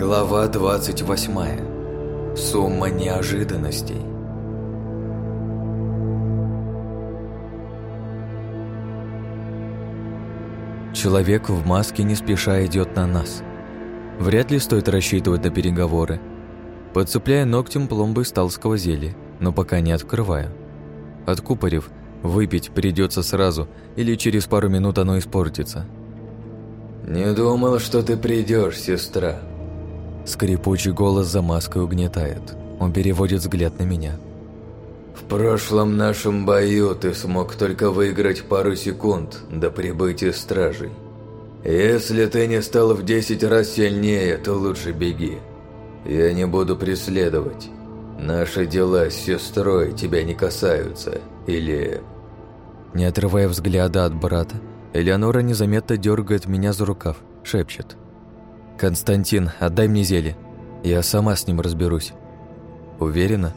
Глава 28. Сумма неожиданностей. Человек в маске не спеша идет на нас. Вряд ли стоит рассчитывать на переговоры. Подцепляя ногтем пломбы сталского зелья, но пока не открываю. Откупорив, выпить придется сразу, или через пару минут оно испортится. «Не думал, что ты придешь, сестра», Скрипучий голос за маской угнетает. Он переводит взгляд на меня. «В прошлом нашем бою ты смог только выиграть пару секунд до прибытия стражей. Если ты не стал в десять раз сильнее, то лучше беги. Я не буду преследовать. Наши дела с сестрой тебя не касаются. Или...» Не отрывая взгляда от брата, Элеонора незаметно дергает меня за рукав, шепчет. «Константин, отдай мне зелье. Я сама с ним разберусь». «Уверена?»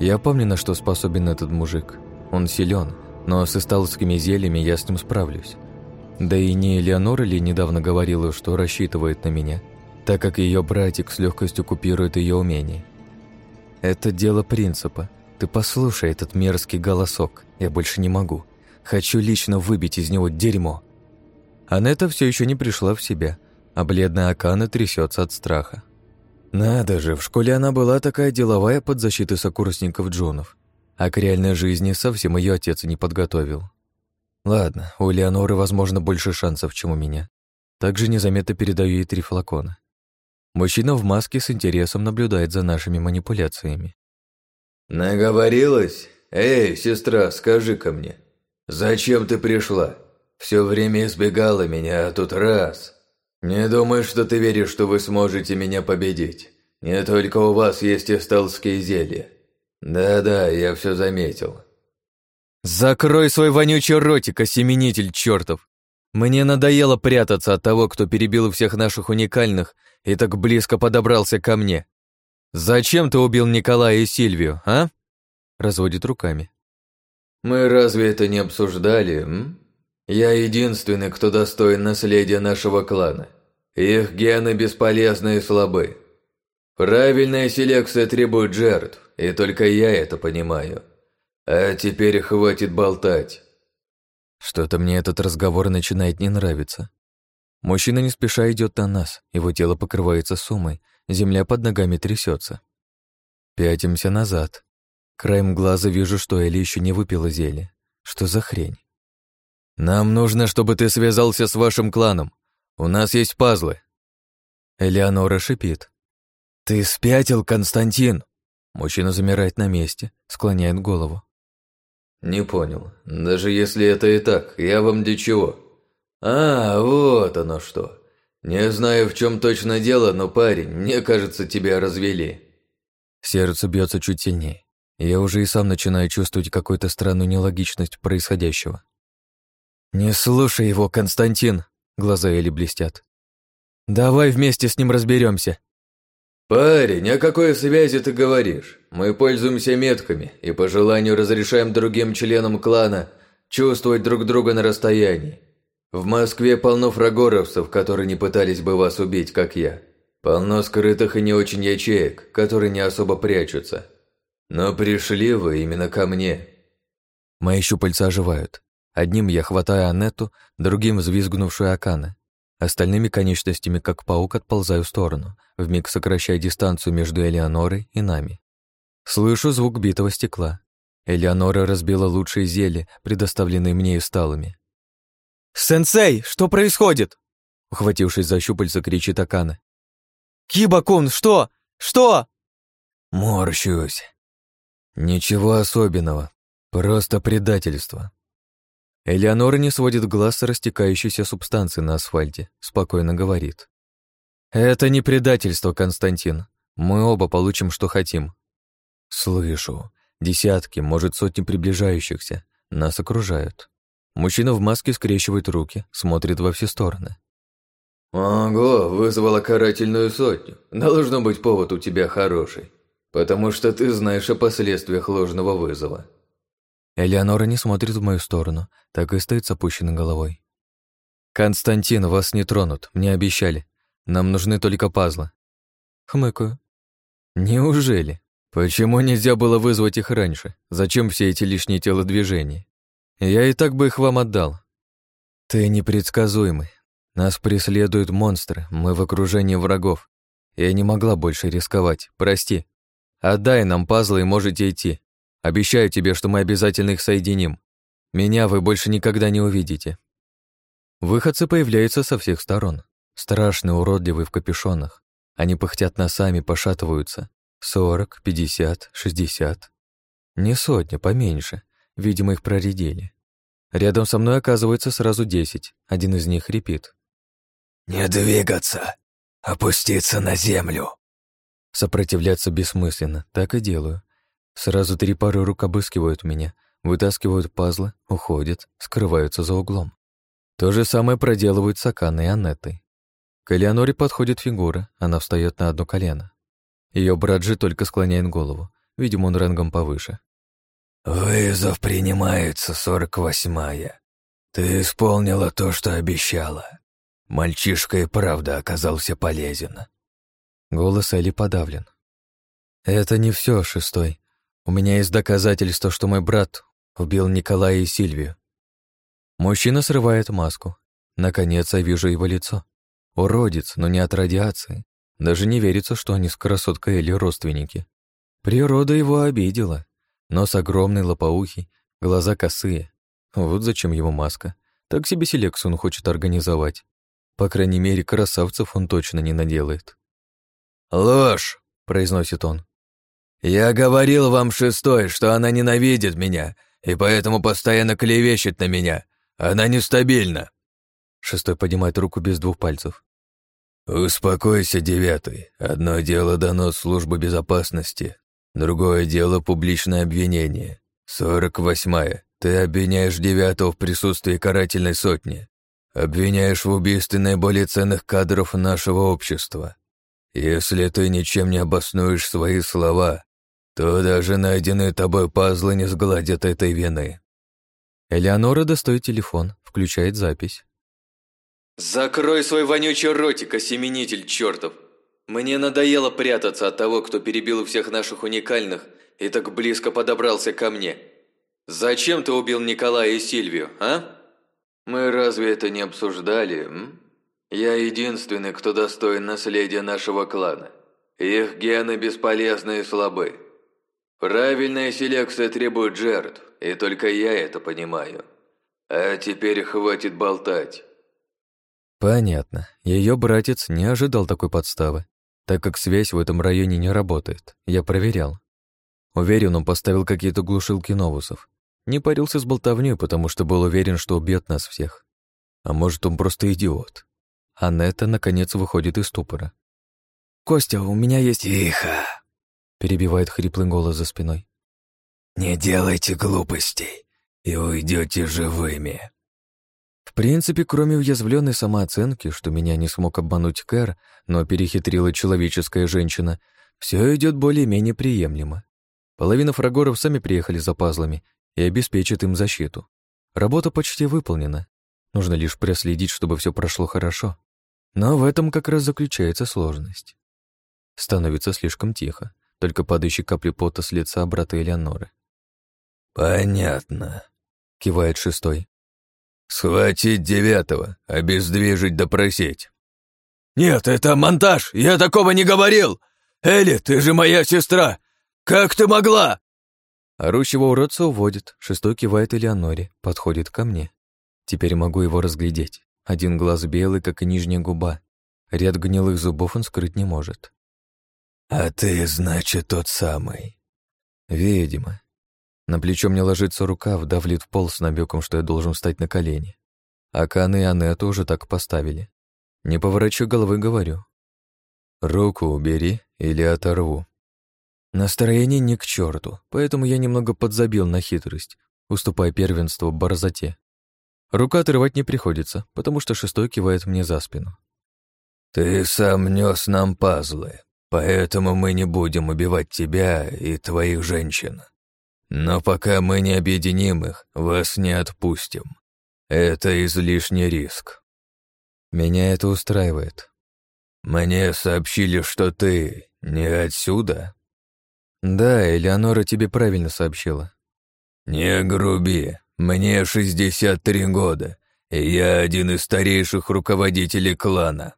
Я помню, на что способен этот мужик. Он силен, но с исталскими зельями я с ним справлюсь. Да и не Элеонора ли недавно говорила, что рассчитывает на меня, так как ее братик с легкостью купирует ее умение. Это дело принципа. Ты послушай этот мерзкий голосок. Я больше не могу. Хочу лично выбить из него дерьмо. Анетта все еще не пришла в себя, а бледная Акана трясется от страха. Надо же, в школе она была такая деловая под защитой сокурсников Джонов, а к реальной жизни совсем ее отец не подготовил. Ладно, у Леоноры, возможно, больше шансов, чем у меня. Также незаметно передаю ей три флакона. Мужчина в маске с интересом наблюдает за нашими манипуляциями. «Наговорилась? Эй, сестра, скажи-ка мне, зачем ты пришла? Все время избегала меня, а тут раз...» «Не думаю, что ты веришь, что вы сможете меня победить. Не только у вас есть эсталские зелья. Да-да, я все заметил». «Закрой свой вонючий ротик, осеменитель чертов! Мне надоело прятаться от того, кто перебил всех наших уникальных и так близко подобрался ко мне. Зачем ты убил Николая и Сильвию, а?» Разводит руками. «Мы разве это не обсуждали, м? Я единственный, кто достоин наследия нашего клана. Их гены бесполезны и слабы. Правильная селекция требует жертв, и только я это понимаю. А теперь хватит болтать. Что-то мне этот разговор начинает не нравиться. Мужчина не спеша идет на нас, его тело покрывается сумой, земля под ногами трясется. Пятимся назад. Краем глаза вижу, что Эли еще не выпила зелье. Что за хрень? «Нам нужно, чтобы ты связался с вашим кланом. У нас есть пазлы». Элеонора шипит. «Ты спятил, Константин!» Мужчина замирает на месте, склоняет голову. «Не понял. Даже если это и так, я вам для чего? А, вот оно что. Не знаю, в чем точно дело, но, парень, мне кажется, тебя развели». Сердце бьется чуть сильнее. Я уже и сам начинаю чувствовать какую-то странную нелогичность происходящего. «Не слушай его, Константин!» Глаза Эли блестят. «Давай вместе с ним разберемся. «Парень, о какой связи ты говоришь? Мы пользуемся метками и по желанию разрешаем другим членам клана чувствовать друг друга на расстоянии. В Москве полно фрагоровцев, которые не пытались бы вас убить, как я. Полно скрытых и не очень ячеек, которые не особо прячутся. Но пришли вы именно ко мне». Мои щупальца оживают. Одним я хватаю Анетту, другим взвизгнувшую Акана. Остальными конечностями, как паук, отползаю в сторону, вмиг сокращая дистанцию между Элеонорой и нами. Слышу звук битого стекла. Элеонора разбила лучшие зелья, предоставленные мне и сталами. «Сенсей, что происходит?» Ухватившись за щупальца, кричит Акана. «Кибакун, что? Что?» Морщусь. Ничего особенного, просто предательство. Элеонора не сводит глаз с растекающейся субстанции на асфальте, спокойно говорит. «Это не предательство, Константин. Мы оба получим, что хотим». Слышу. Десятки, может, сотни приближающихся. Нас окружают. Мужчина в маске скрещивает руки, смотрит во все стороны. «Ого, вызвала карательную сотню. Должно быть повод у тебя хороший. Потому что ты знаешь о последствиях ложного вызова». Элеонора не смотрит в мою сторону, так и стоит с опущенной головой. «Константин, вас не тронут, мне обещали. Нам нужны только пазлы». Хмыкаю. Неужели? Почему нельзя было вызвать их раньше? Зачем все эти лишние телодвижения? Я и так бы их вам отдал. Ты непредсказуемый. Нас преследуют монстры, мы в окружении врагов. Я не могла больше рисковать, прости. Отдай нам пазлы и можете идти. Обещаю тебе, что мы обязательно их соединим. Меня вы больше никогда не увидите. Выходцы появляются со всех сторон. Страшные, уродливые в капюшонах. Они пыхтят носами, пошатываются. Сорок, пятьдесят, шестьдесят. Не сотня, поменьше. Видимо, их проредили. Рядом со мной оказывается сразу десять. Один из них хрипит. «Не двигаться! Опуститься на землю!» Сопротивляться бессмысленно, так и делаю. Сразу три пары рук обыскивают меня, вытаскивают пазлы, уходят, скрываются за углом. То же самое проделывают с Аканой и Аннетой. К Элеоноре подходит фигура, она встает на одно колено. Ее брат же только склоняет голову, видимо, он рангом повыше. «Вызов принимается, сорок восьмая. Ты исполнила то, что обещала. Мальчишка и правда оказался полезен». Голос Эли подавлен. «Это не все, шестой. У меня есть доказательства, что мой брат убил Николая и Сильвию». Мужчина срывает маску. Наконец я вижу его лицо. Уродец, но не от радиации. Даже не верится, что они с красоткой Элли родственники. Природа его обидела. Нос огромный, лопоухий, глаза косые. Вот зачем ему маска. Так себе селекцию он хочет организовать. По крайней мере, красавцев он точно не наделает. «Ложь!» — произносит он. «Я говорил вам шестой, что она ненавидит меня, и поэтому постоянно клевещет на меня. Она нестабильна». Шестой поднимает руку без двух пальцев. «Успокойся, девятый. Одно дело донос службы безопасности, другое дело публичное обвинение. Сорок восьмая. Ты обвиняешь девятого в присутствии карательной сотни. Обвиняешь в убийстве наиболее ценных кадров нашего общества. Если ты ничем не обоснуешь свои слова, то даже найденные тобой пазлы не сгладят этой вины». Элеонора достает телефон, включает запись. «Закрой свой вонючий ротик, осеменитель чертов! Мне надоело прятаться от того, кто перебил всех наших уникальных и так близко подобрался ко мне. Зачем ты убил Николая и Сильвию, а? Мы разве это не обсуждали, м? Я единственный, кто достоин наследия нашего клана. Их гены бесполезны и слабы. Правильная селекция требует жертв, и только я это понимаю. А теперь хватит болтать. Понятно. Ее братец не ожидал такой подставы, так как связь в этом районе не работает. Я проверял. Уверен, он поставил какие-то глушилки новусов. Не парился с болтовней, потому что был уверен, что убьет нас всех. А может, он просто идиот. Анетта, наконец, выходит из ступора. «Костя, у меня есть...» «Тихо!» — перебивает хриплый голос за спиной. «Не делайте глупостей, и уйдете живыми». В принципе, кроме уязвленной самооценки, что меня не смог обмануть Кэр, но перехитрила человеческая женщина, все идет более-менее приемлемо. Половина фрагоров сами приехали за пазлами и обеспечат им защиту. Работа почти выполнена. Нужно лишь проследить, чтобы все прошло хорошо. Но в этом как раз заключается сложность. Становится слишком тихо, только падающие капли пота с лица брата Элеоноры. «Понятно», — кивает шестой. «Схватить девятого, обездвижить, допросить». «Нет, это монтаж! Я такого не говорил! Элли, ты же моя сестра! Как ты могла?» Орущего уродца уводит, шестой кивает Элеоноре, подходит ко мне. Теперь могу его разглядеть. Один глаз белый, как и нижняя губа. Ряд гнилых зубов он скрыть не может. «А ты, значит, тот самый?» «Видимо. На плечо мне ложится рука, вдавлит в пол с намеком, что я должен встать на колени. А Кан и Анетту уже так поставили. Не поворачу головы, говорю. Руку убери или оторву. Настроение не к черту, поэтому я немного подзабил на хитрость, уступая первенство борзоте. Рука отрывать не приходится, потому что шестой кивает мне за спину. «Ты сам нес нам пазлы, поэтому мы не будем убивать тебя и твоих женщин. Но пока мы не объединим их, вас не отпустим. Это излишний риск. Меня это устраивает. мне сообщили, что ты не отсюда?» «Да, Элеонора тебе правильно сообщила». «Не груби, мне 63 года, и я один из старейших руководителей клана».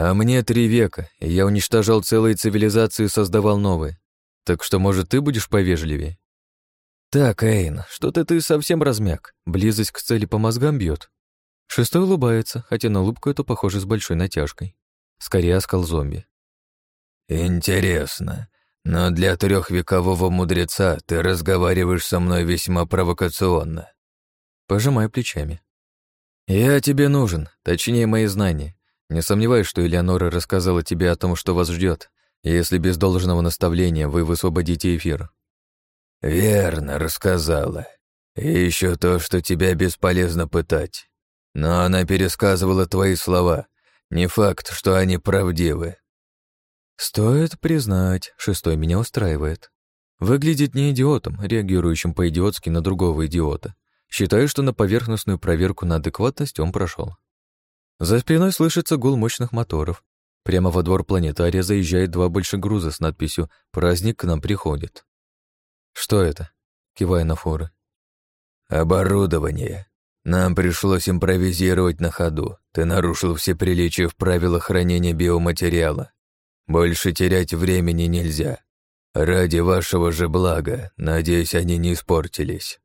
«А мне три века, и я уничтожал целые цивилизации и создавал новые. Так что, может, ты будешь повежливее?» «Так, Эйн, что-то ты совсем размяк. Близость к цели по мозгам бьет. Шестой улыбается, хотя на улыбку эту похоже с большой натяжкой. Скорее оскал зомби. «Интересно, но для трехвекового мудреца ты разговариваешь со мной весьма провокационно». Пожимаю плечами. «Я тебе нужен, точнее, мои знания. Не сомневаюсь, что Элеонора рассказала тебе о том, что вас ждет, если без должного наставления вы высвободите эфир». «Верно, рассказала. И еще то, что тебя бесполезно пытать. Но она пересказывала твои слова. Не факт, что они правдивы. Стоит признать, шестой меня устраивает. Выглядит не идиотом, реагирующим по-идиотски на другого идиота. Считаю, что на поверхностную проверку на адекватность он прошел. За спиной слышится гул мощных моторов. Прямо во двор планетария заезжает два большегруза с надписью «Праздник к нам приходит». «Что это?» — кивая на форы. «Оборудование. Нам пришлось импровизировать на ходу. Ты нарушил все приличия в правилах хранения биоматериала. Больше терять времени нельзя. Ради вашего же блага, надеюсь, они не испортились.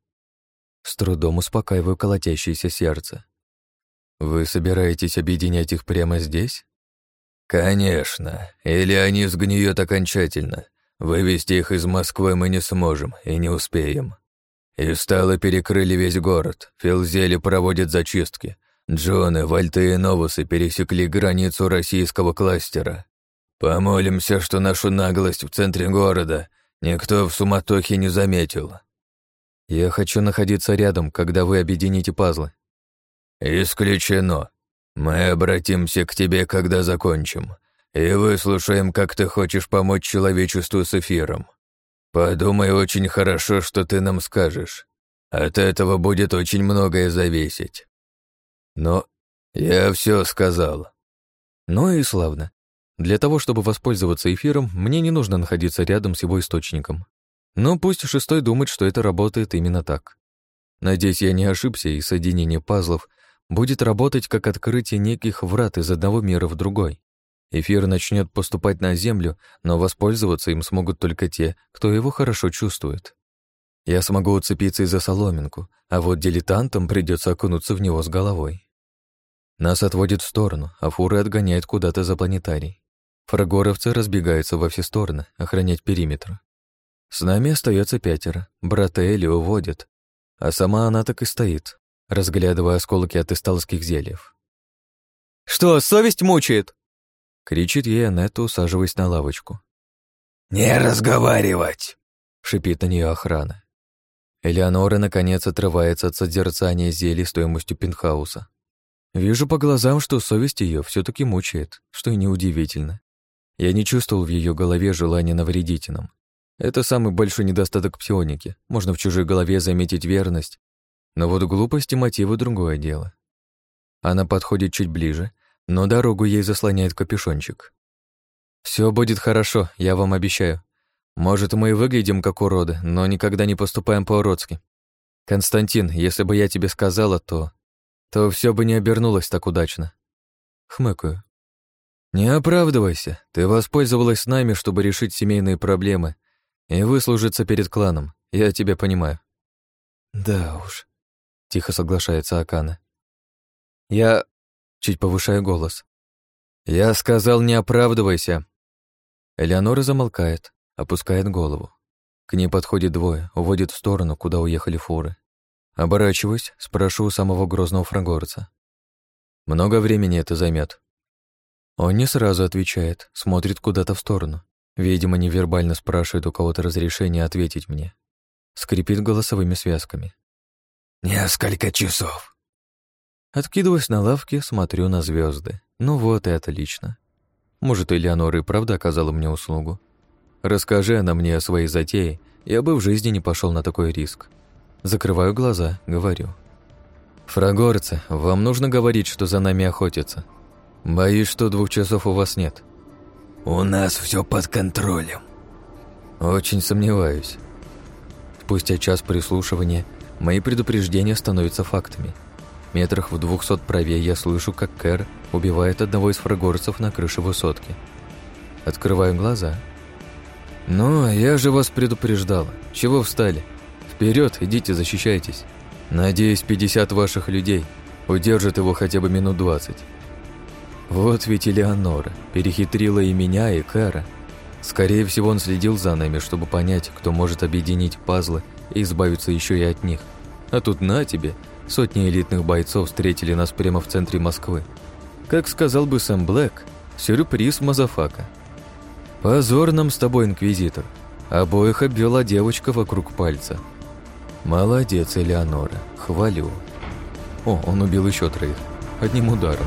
С трудом успокаиваю колотящееся сердце. Вы собираетесь объединять их прямо здесь? Конечно. Или они сгниют окончательно. Вывести их из Москвы мы не сможем и не успеем. И стало перекрыли весь город. Филзели проводят зачистки. Джоны, Вальты и Новусы пересекли границу российского кластера. Помолимся, что нашу наглость в центре города никто в суматохе не заметил. Я хочу находиться рядом, когда вы объедините пазлы. Исключено. Мы обратимся к тебе, когда закончим, и выслушаем, как ты хочешь помочь человечеству с эфиром. Подумай очень хорошо, что ты нам скажешь. От этого будет очень многое зависеть. Но я все сказал. Ну и славно. Для того, чтобы воспользоваться эфиром, мне не нужно находиться рядом с его источником. Но пусть шестой думает, что это работает именно так. Надеюсь, я не ошибся, и соединение пазлов будет работать как открытие неких врат из одного мира в другой. Эфир начнет поступать на Землю, но воспользоваться им смогут только те, кто его хорошо чувствует. Я смогу уцепиться и за соломинку, а вот дилетантам придется окунуться в него с головой. Нас отводит в сторону, а фуры отгоняют куда-то за планетарий. Фрагоровцы разбегаются во все стороны, охранять периметр. С нами остается пятеро, брата Эли уводят, а сама она так и стоит, разглядывая осколки от исталских зельев. «Что, совесть мучает?» Кричит ей Анетта, усаживаясь на лавочку. «Не разговаривать!» — шипит на нее охрана. Элеонора, наконец, отрывается от созерцания зелий стоимостью пентхауса. Вижу по глазам, что совесть ее все таки мучает, что и неудивительно. Я не чувствовал в ее голове желания навредить нам. Это самый большой недостаток псионики. Можно в чужой голове заметить верность, но вот глупость и мотивы — другое дело. Она подходит чуть ближе, но дорогу ей заслоняет капюшончик. Все будет хорошо, я вам обещаю. Может, мы и выглядим как уроды, но никогда не поступаем по-уродски. Константин, если бы я тебе сказала, то... то все бы не обернулось так удачно. Хмыкаю. Не оправдывайся, ты воспользовалась нами, чтобы решить семейные проблемы и выслужиться перед кланом, я тебя понимаю. Да уж, тихо соглашается Акана. Я чуть повышая голос. «Я сказал, не оправдывайся!» Элеонора замолкает, опускает голову. К ней подходит двое, уводит в сторону, куда уехали фуры. Оборачиваюсь, спрошу у самого грозного фрагорца. «Много времени это займет?» Он не сразу отвечает, смотрит куда-то в сторону. Видимо, невербально спрашивает у кого-то разрешение ответить мне. Скрипит голосовыми связками. «Несколько часов», Откидываюсь на лавке, смотрю на звезды. Ну вот и отлично. Может, Элеонора и правда оказала мне услугу. Расскажи она мне о своей затее, я бы в жизни не пошел на такой риск. Закрываю глаза, говорю. «Фрагорцы, вам нужно говорить, что за нами охотятся». Боюсь, что двух часов у вас нет. У нас все под контролем. Очень сомневаюсь. Спустя час прислушивания мои предупреждения становятся фактами. Метрах в двухсот правее я слышу, как Кэр убивает одного из фрагорцев на крыше высотки. Открываю глаза. «Ну, я же вас предупреждала. Чего встали? Вперед, идите, защищайтесь. Надеюсь, 50 ваших людей удержат его хотя бы минут 20. Вот ведь Элеонора перехитрила и меня, и Кара. Скорее всего, он следил за нами, чтобы понять, кто может объединить пазлы и избавиться еще и от них. А тут на тебе, сотни элитных бойцов встретили нас прямо в центре Москвы. Как сказал бы Сэм Блэк, сюрприз motherfucker. Позор нам с тобой, Инквизитор. Обоих обвела девочка вокруг пальца. Молодец, Элеонора, хвалю. О, он убил еще троих. Одним ударом.